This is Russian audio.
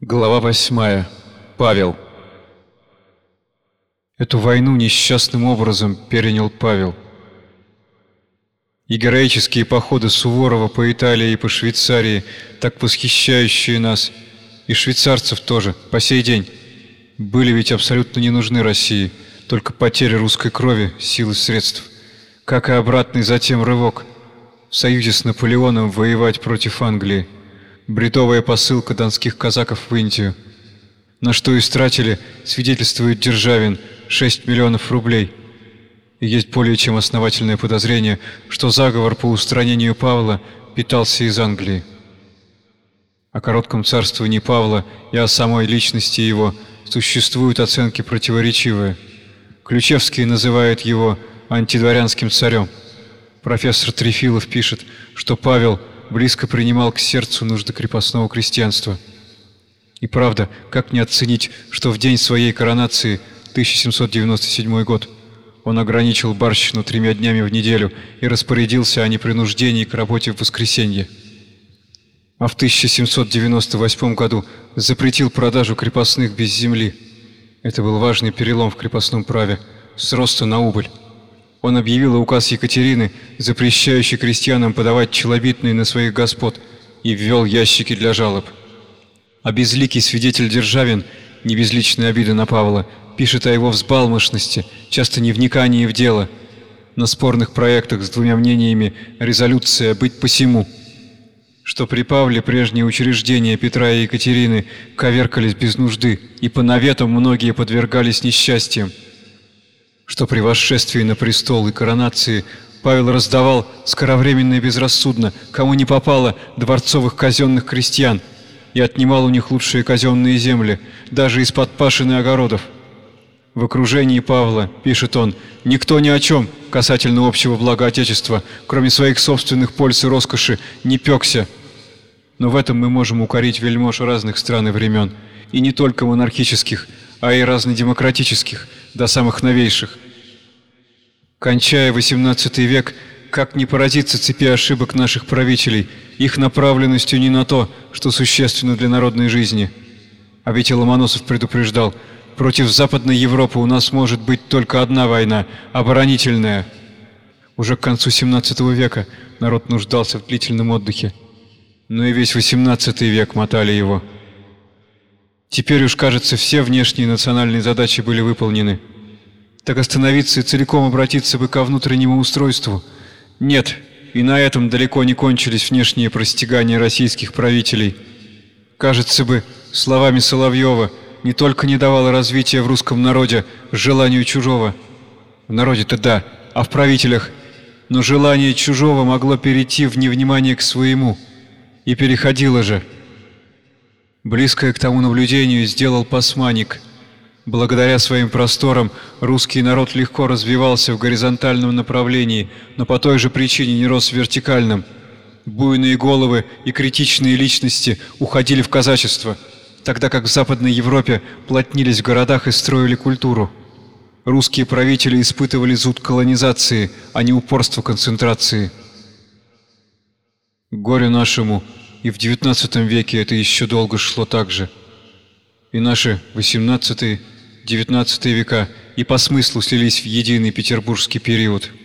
Глава восьмая. Павел. Эту войну несчастным образом перенял Павел. И героические походы Суворова по Италии и по Швейцарии, так восхищающие нас, и швейцарцев тоже, по сей день, были ведь абсолютно не нужны России, только потери русской крови, сил и средств. Как и обратный затем рывок в союзе с Наполеоном воевать против Англии бредовая посылка донских казаков в Индию. На что истратили, свидетельствует Державин, 6 миллионов рублей. И есть более чем основательное подозрение, что заговор по устранению Павла питался из Англии. О коротком царствовании Павла и о самой личности его существуют оценки противоречивые. Ключевский называет его антидворянским царем. Профессор Трефилов пишет, что Павел – близко принимал к сердцу нужды крепостного крестьянства. И правда, как не оценить, что в день своей коронации, 1797 год, он ограничил барщину тремя днями в неделю и распорядился о непринуждении к работе в воскресенье. А в 1798 году запретил продажу крепостных без земли. Это был важный перелом в крепостном праве, с роста на убыль. Он объявил указ Екатерины, запрещающий крестьянам подавать челобитные на своих господ, и ввел ящики для жалоб. А безликий свидетель Державин, не без личной обиды на Павла, пишет о его взбалмошности, часто невникании в дело, на спорных проектах с двумя мнениями резолюция «быть посему», что при Павле прежние учреждения Петра и Екатерины коверкались без нужды, и по наветам многие подвергались несчастьям что при восшествии на престол и коронации Павел раздавал скоровременно и безрассудно, кому не попало, дворцовых казенных крестьян, и отнимал у них лучшие казенные земли, даже из-под пашин и огородов. В окружении Павла, пишет он, никто ни о чем касательно общего блага Отечества, кроме своих собственных польз и роскоши, не пекся. Но в этом мы можем укорить вельмож разных стран и времен, и не только монархических, а и разнодемократических, до самых новейших. Кончая XVIII век, как не поразиться цепи ошибок наших правителей, их направленностью не на то, что существенно для народной жизни. А ведь Ломоносов предупреждал, против Западной Европы у нас может быть только одна война, оборонительная. Уже к концу XVII века народ нуждался в длительном отдыхе, но и весь XVIII век мотали его. Теперь уж, кажется, все внешние национальные задачи были выполнены. Так остановиться и целиком обратиться бы ко внутреннему устройству? Нет, и на этом далеко не кончились внешние простигания российских правителей. Кажется бы, словами Соловьева, не только не давало развития в русском народе желанию чужого. В народе-то да, а в правителях. Но желание чужого могло перейти в невнимание к своему. И переходило же. Близкое к тому наблюдению сделал Пасманик. Благодаря своим просторам русский народ легко развивался в горизонтальном направлении, но по той же причине не рос в вертикальном. Буйные головы и критичные личности уходили в казачество, тогда как в Западной Европе плотнились в городах и строили культуру. Русские правители испытывали зуд колонизации, а не упорство концентрации. Горю нашему и в XIX веке это еще долго шло так же. И наши XVIII-XIX века и по смыслу слились в единый петербургский период –